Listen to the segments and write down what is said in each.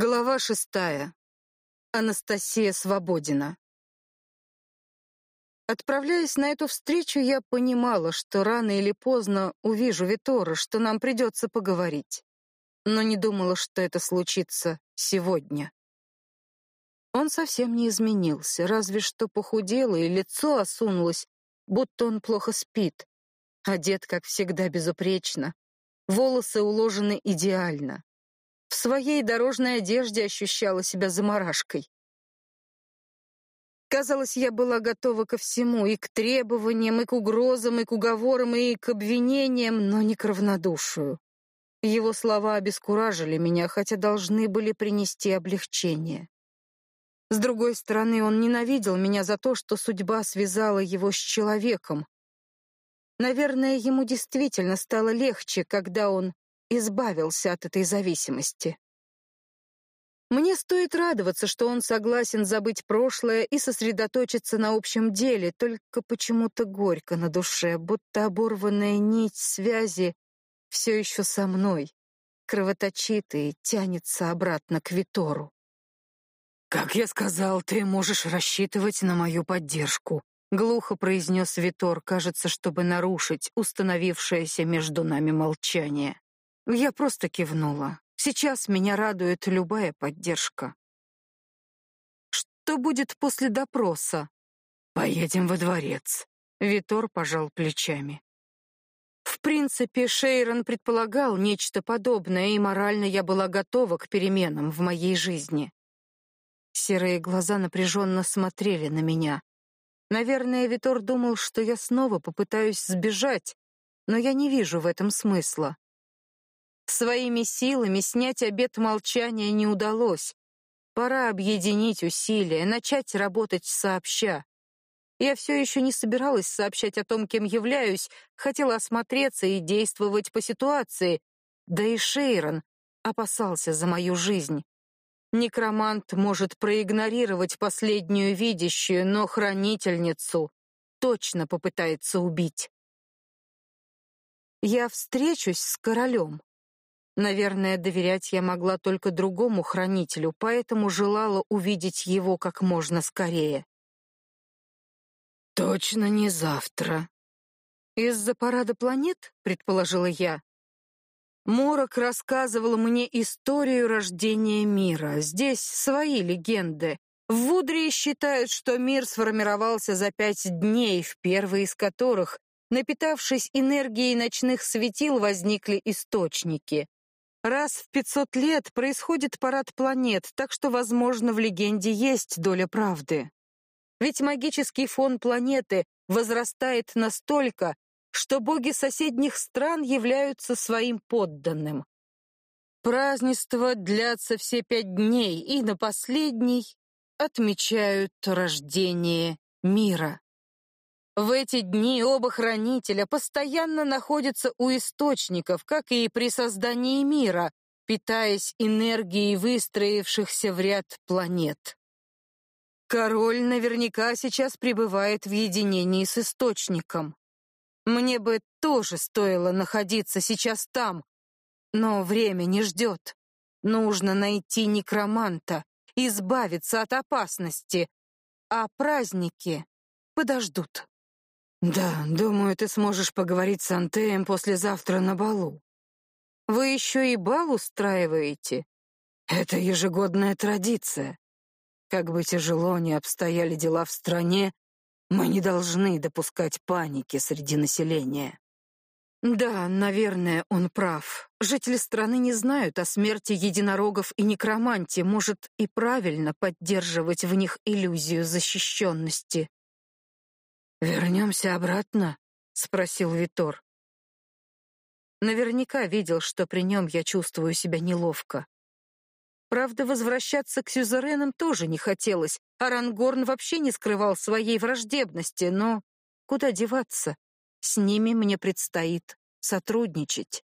Глава шестая. Анастасия Свободина. Отправляясь на эту встречу, я понимала, что рано или поздно увижу Витора, что нам придется поговорить. Но не думала, что это случится сегодня. Он совсем не изменился, разве что похудел и лицо осунулось, будто он плохо спит. Одет, как всегда, безупречно. Волосы уложены идеально. В своей дорожной одежде ощущала себя заморашкой. Казалось, я была готова ко всему, и к требованиям, и к угрозам, и к уговорам, и к обвинениям, но не к равнодушию. Его слова обескуражили меня, хотя должны были принести облегчение. С другой стороны, он ненавидел меня за то, что судьба связала его с человеком. Наверное, ему действительно стало легче, когда он избавился от этой зависимости. Мне стоит радоваться, что он согласен забыть прошлое и сосредоточиться на общем деле, только почему-то горько на душе, будто оборванная нить связи все еще со мной, кровоточит и тянется обратно к Витору. «Как я сказал, ты можешь рассчитывать на мою поддержку», — глухо произнес Витор, кажется, чтобы нарушить установившееся между нами молчание. Я просто кивнула. Сейчас меня радует любая поддержка. Что будет после допроса? Поедем во дворец. Витор пожал плечами. В принципе, Шейрон предполагал нечто подобное, и морально я была готова к переменам в моей жизни. Серые глаза напряженно смотрели на меня. Наверное, Витор думал, что я снова попытаюсь сбежать, но я не вижу в этом смысла. Своими силами снять обет молчания не удалось. Пора объединить усилия, начать работать сообща. Я все еще не собиралась сообщать о том, кем являюсь, хотела осмотреться и действовать по ситуации. Да и Шейрон опасался за мою жизнь. Некромант может проигнорировать последнюю видящую, но хранительницу точно попытается убить. Я встречусь с королем. Наверное, доверять я могла только другому хранителю, поэтому желала увидеть его как можно скорее. Точно не завтра. Из-за парада планет, предположила я. Морок рассказывал мне историю рождения мира. Здесь свои легенды. В Вудрии считают, что мир сформировался за пять дней, в первый из которых, напитавшись энергией ночных светил, возникли источники. Раз в 500 лет происходит парад планет, так что, возможно, в легенде есть доля правды. Ведь магический фон планеты возрастает настолько, что боги соседних стран являются своим подданным. Празднества длятся все пять дней, и на последний отмечают рождение мира. В эти дни оба хранителя постоянно находятся у источников, как и при создании мира, питаясь энергией выстроившихся в ряд планет. Король наверняка сейчас пребывает в единении с источником. Мне бы тоже стоило находиться сейчас там, но время не ждет. Нужно найти некроманта, избавиться от опасности, а праздники подождут. Да, думаю, ты сможешь поговорить с Антеем послезавтра на балу. Вы еще и бал устраиваете? Это ежегодная традиция. Как бы тяжело ни обстояли дела в стране, мы не должны допускать паники среди населения. Да, наверное, он прав. Жители страны не знают о смерти единорогов и некроманте, может, и правильно поддерживать в них иллюзию защищенности. Вернемся обратно? спросил Витор. Наверняка видел, что при нем я чувствую себя неловко. Правда, возвращаться к сюзеренам тоже не хотелось. Арангорн вообще не скрывал своей враждебности, но куда деваться? С ними мне предстоит сотрудничать.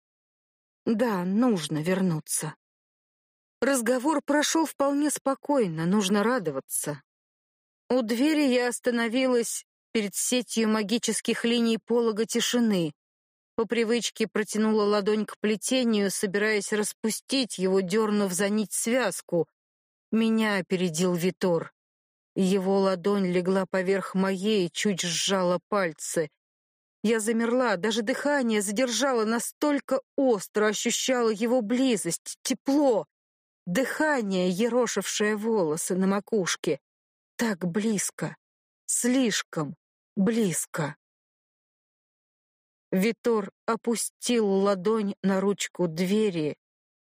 Да, нужно вернуться. Разговор прошел вполне спокойно, нужно радоваться. У двери я остановилась перед сетью магических линий полога тишины. По привычке протянула ладонь к плетению, собираясь распустить его, дернув за нить связку. Меня опередил Витор. Его ладонь легла поверх моей, чуть сжала пальцы. Я замерла, даже дыхание задержала, настолько остро ощущала его близость, тепло. Дыхание, ерошившее волосы на макушке. Так близко, слишком близко. Витор опустил ладонь на ручку двери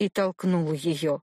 и толкнул ее.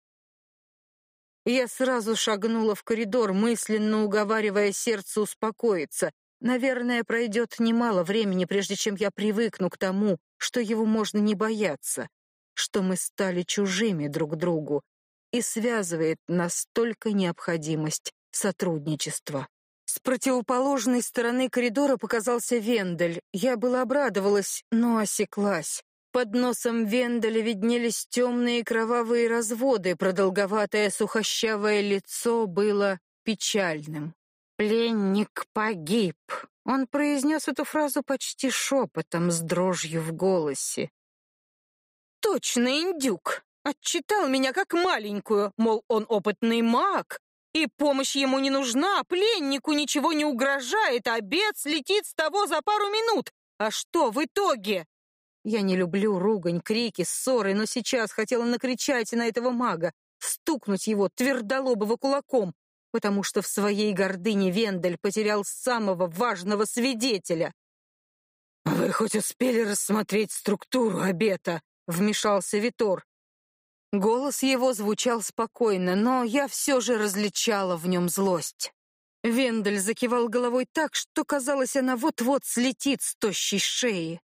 Я сразу шагнула в коридор, мысленно уговаривая сердце успокоиться. Наверное, пройдет немало времени, прежде чем я привыкну к тому, что его можно не бояться, что мы стали чужими друг другу, и связывает нас только необходимость сотрудничества. С противоположной стороны коридора показался Вендель. Я была обрадовалась, но осеклась. Под носом Венделя виднелись темные кровавые разводы, продолговатое сухощавое лицо было печальным. «Пленник погиб», — он произнес эту фразу почти шепотом, с дрожью в голосе. «Точно, индюк! Отчитал меня как маленькую, мол, он опытный маг, и помощь ему не нужна, пленнику ничего не угрожает, обед слетит с того за пару минут. А что в итоге? Я не люблю ругань, крики, ссоры, но сейчас хотела накричать на этого мага, стукнуть его твердолобого кулаком, потому что в своей гордыне Вендель потерял самого важного свидетеля. «Вы хоть успели рассмотреть структуру обета?» — вмешался Витор. Голос его звучал спокойно, но я все же различала в нем злость. Вендель закивал головой так, что казалось, она вот-вот слетит с тощей шеи.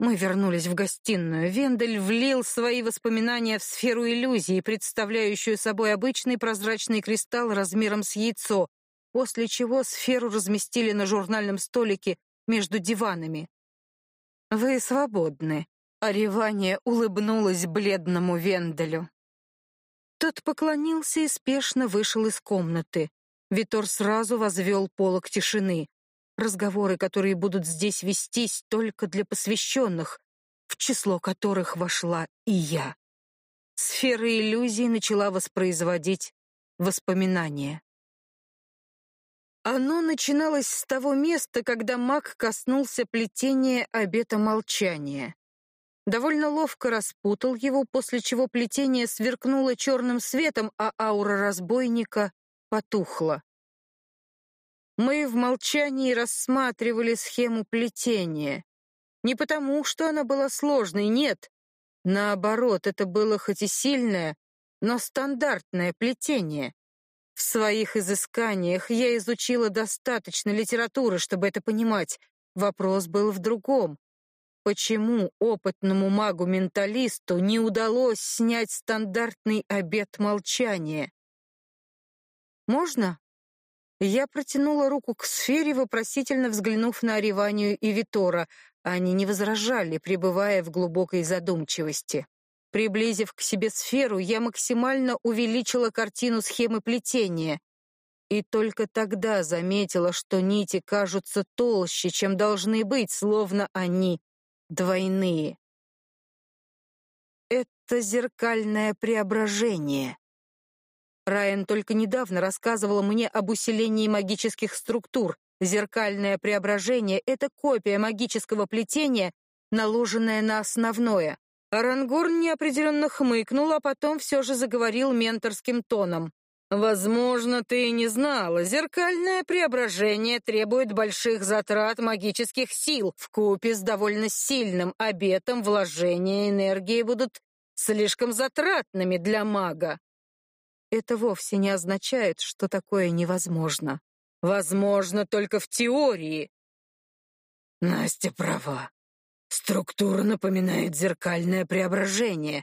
Мы вернулись в гостиную. Вендель влил свои воспоминания в сферу иллюзии, представляющую собой обычный прозрачный кристалл размером с яйцо, после чего сферу разместили на журнальном столике между диванами. «Вы свободны», Оревание улыбнулось бледному Венделю. Тот поклонился и спешно вышел из комнаты. Витор сразу возвел полог тишины. Разговоры, которые будут здесь вестись только для посвященных, в число которых вошла и я. Сфера иллюзий начала воспроизводить воспоминания. Оно начиналось с того места, когда маг коснулся плетения обета молчания довольно ловко распутал его, после чего плетение сверкнуло черным светом, а аура разбойника потухла. Мы в молчании рассматривали схему плетения. Не потому, что она была сложной, нет. Наоборот, это было хоть и сильное, но стандартное плетение. В своих изысканиях я изучила достаточно литературы, чтобы это понимать. Вопрос был в другом. Почему опытному магу-менталисту не удалось снять стандартный обет молчания? «Можно?» Я протянула руку к сфере, вопросительно взглянув на Ариванию и Витора. Они не возражали, пребывая в глубокой задумчивости. Приблизив к себе сферу, я максимально увеличила картину схемы плетения. И только тогда заметила, что нити кажутся толще, чем должны быть, словно они двойные. Это зеркальное преображение. Райан только недавно рассказывал мне об усилении магических структур. Зеркальное преображение — это копия магического плетения, наложенная на основное. Арангорн неопределенно хмыкнул, а потом все же заговорил менторским тоном. Возможно, ты и не знала, зеркальное преображение требует больших затрат магических сил. В купе с довольно сильным обетом вложения энергии будут слишком затратными для мага. Это вовсе не означает, что такое невозможно. Возможно только в теории. Настя права. Структура напоминает зеркальное преображение.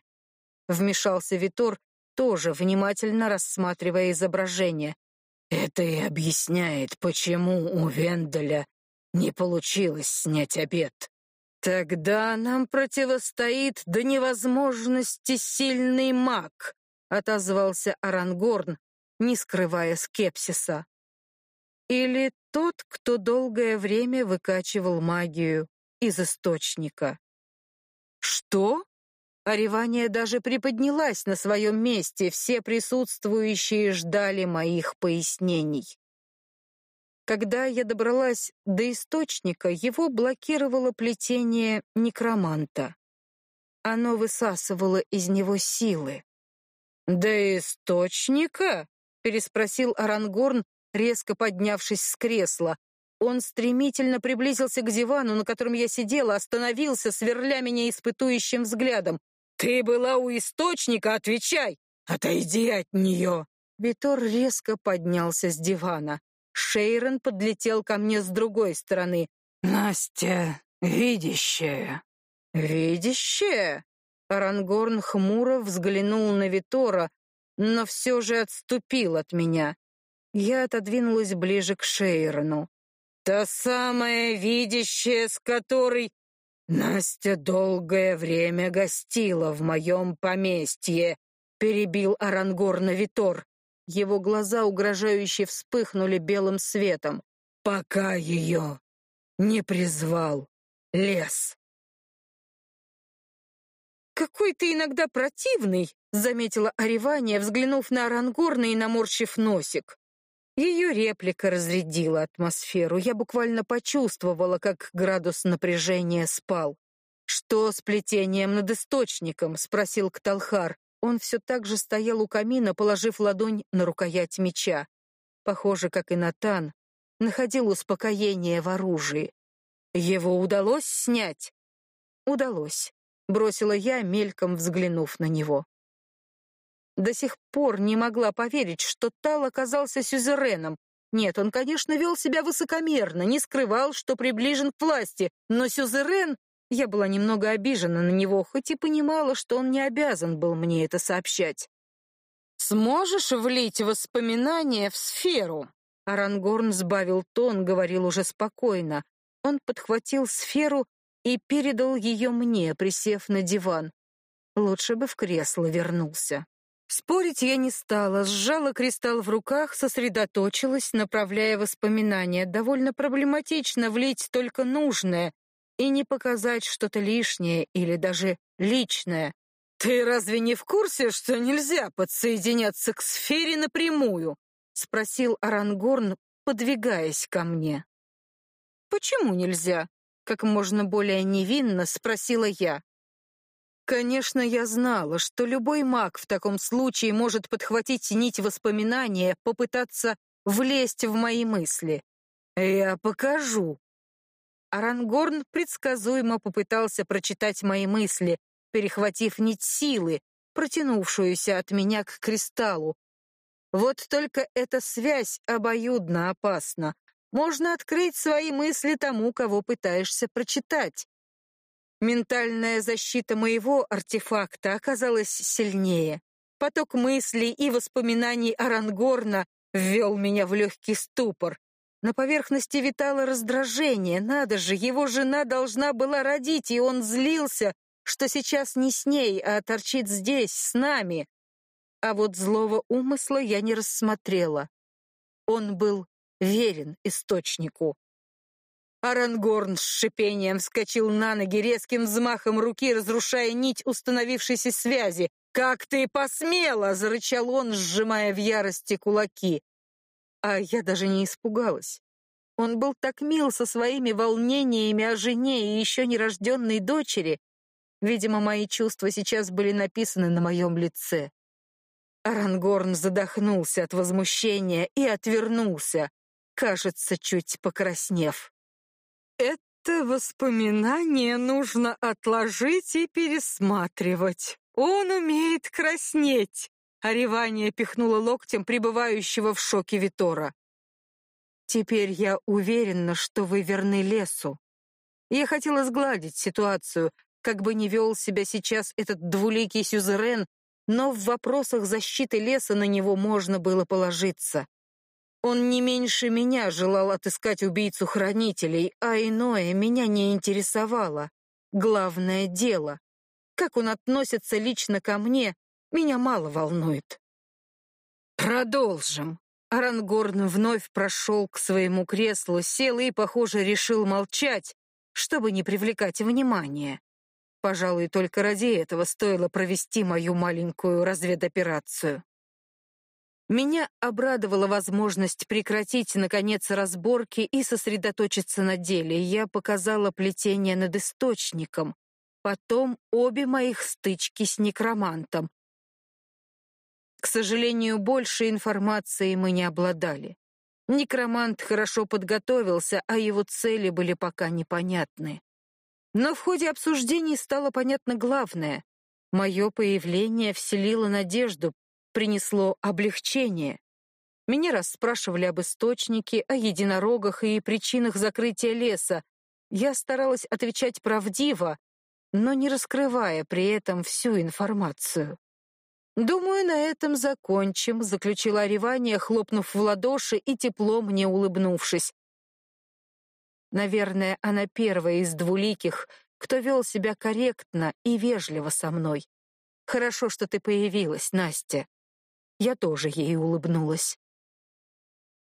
Вмешался Витор, тоже внимательно рассматривая изображение. Это и объясняет, почему у Венделя не получилось снять обед. Тогда нам противостоит до невозможности сильный маг, отозвался Арангорн, не скрывая скепсиса. Или тот, кто долгое время выкачивал магию из источника. «Что?» Оревания даже приподнялась на своем месте, все присутствующие ждали моих пояснений. Когда я добралась до источника, его блокировало плетение некроманта. Оно высасывало из него силы. «До источника?» — переспросил Арангорн, резко поднявшись с кресла. Он стремительно приблизился к дивану, на котором я сидела, остановился, сверля меня испытующим взглядом. «Ты была у источника, отвечай! Отойди от нее!» Витор резко поднялся с дивана. Шейрон подлетел ко мне с другой стороны. «Настя, видящая!» «Видящая?» Арангорн хмуро взглянул на Витора, но все же отступил от меня. Я отодвинулась ближе к Шейрону. «Та самая видящая, с которой «Настя долгое время гостила в моем поместье», — перебил Арангор Витор. Его глаза угрожающе вспыхнули белым светом. «Пока ее не призвал лес». «Какой ты иногда противный», — заметила Оревания, взглянув на Арангорна и наморщив носик. Ее реплика разрядила атмосферу. Я буквально почувствовала, как градус напряжения спал. «Что с плетением над источником?» — спросил Кталхар. Он все так же стоял у камина, положив ладонь на рукоять меча. Похоже, как и Натан, находил успокоение в оружии. Его удалось снять? Удалось, бросила я, мельком взглянув на него. До сих пор не могла поверить, что Тал оказался сюзереном. Нет, он, конечно, вел себя высокомерно, не скрывал, что приближен к власти, но сюзерен... Я была немного обижена на него, хоть и понимала, что он не обязан был мне это сообщать. «Сможешь влить воспоминания в сферу?» Арангорн сбавил тон, говорил уже спокойно. Он подхватил сферу и передал ее мне, присев на диван. Лучше бы в кресло вернулся. Спорить я не стала, сжала кристалл в руках, сосредоточилась, направляя воспоминания. Довольно проблематично влить только нужное и не показать что-то лишнее или даже личное. «Ты разве не в курсе, что нельзя подсоединяться к сфере напрямую?» — спросил Арангорн, подвигаясь ко мне. «Почему нельзя?» — как можно более невинно спросила я. Конечно, я знала, что любой маг в таком случае может подхватить нить воспоминания, попытаться влезть в мои мысли. Я покажу. Арангорн предсказуемо попытался прочитать мои мысли, перехватив нить силы, протянувшуюся от меня к кристаллу. Вот только эта связь обоюдно опасна. Можно открыть свои мысли тому, кого пытаешься прочитать. Ментальная защита моего артефакта оказалась сильнее. Поток мыслей и воспоминаний Арангорна ввел меня в легкий ступор. На поверхности витало раздражение. Надо же, его жена должна была родить, и он злился, что сейчас не с ней, а торчит здесь, с нами. А вот злого умысла я не рассмотрела. Он был верен источнику. Арангорн с шипением вскочил на ноги резким взмахом руки, разрушая нить установившейся связи. «Как ты посмела!» — зарычал он, сжимая в ярости кулаки. А я даже не испугалась. Он был так мил со своими волнениями о жене и еще нерожденной дочери. Видимо, мои чувства сейчас были написаны на моем лице. Арангорн задохнулся от возмущения и отвернулся, кажется, чуть покраснев. Это воспоминание нужно отложить и пересматривать. Он умеет краснеть. Оревание пихнуло локтем пребывающего в шоке Витора. Теперь я уверена, что вы верны лесу. Я хотела сгладить ситуацию, как бы не вел себя сейчас этот двуликий сюзерен, но в вопросах защиты леса на него можно было положиться. Он не меньше меня желал отыскать убийцу хранителей, а иное меня не интересовало. Главное дело. Как он относится лично ко мне, меня мало волнует. Продолжим. Арангорн вновь прошел к своему креслу, сел и, похоже, решил молчать, чтобы не привлекать внимания. Пожалуй, только ради этого стоило провести мою маленькую разведоперацию. Меня обрадовала возможность прекратить, наконец, разборки и сосредоточиться на деле. Я показала плетение над источником, потом обе моих стычки с некромантом. К сожалению, больше информации мы не обладали. Некромант хорошо подготовился, а его цели были пока непонятны. Но в ходе обсуждений стало понятно главное. Мое появление вселило надежду, принесло облегчение. Меня расспрашивали об источнике, о единорогах и причинах закрытия леса. Я старалась отвечать правдиво, но не раскрывая при этом всю информацию. «Думаю, на этом закончим», — заключила Оревания, хлопнув в ладоши и тепло мне улыбнувшись. Наверное, она первая из двуликих, кто вел себя корректно и вежливо со мной. Хорошо, что ты появилась, Настя. Я тоже ей улыбнулась.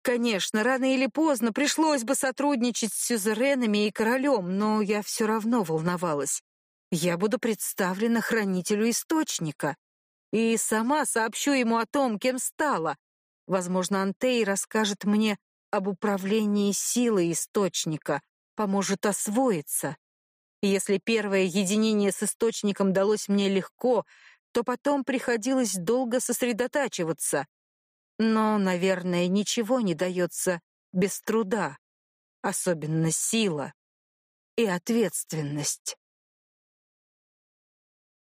Конечно, рано или поздно пришлось бы сотрудничать с сюзеренами и королем, но я все равно волновалась. Я буду представлена хранителю источника и сама сообщу ему о том, кем стала. Возможно, Антей расскажет мне об управлении силой источника, поможет освоиться. Если первое единение с источником далось мне легко, то потом приходилось долго сосредотачиваться. Но, наверное, ничего не дается без труда, особенно сила и ответственность.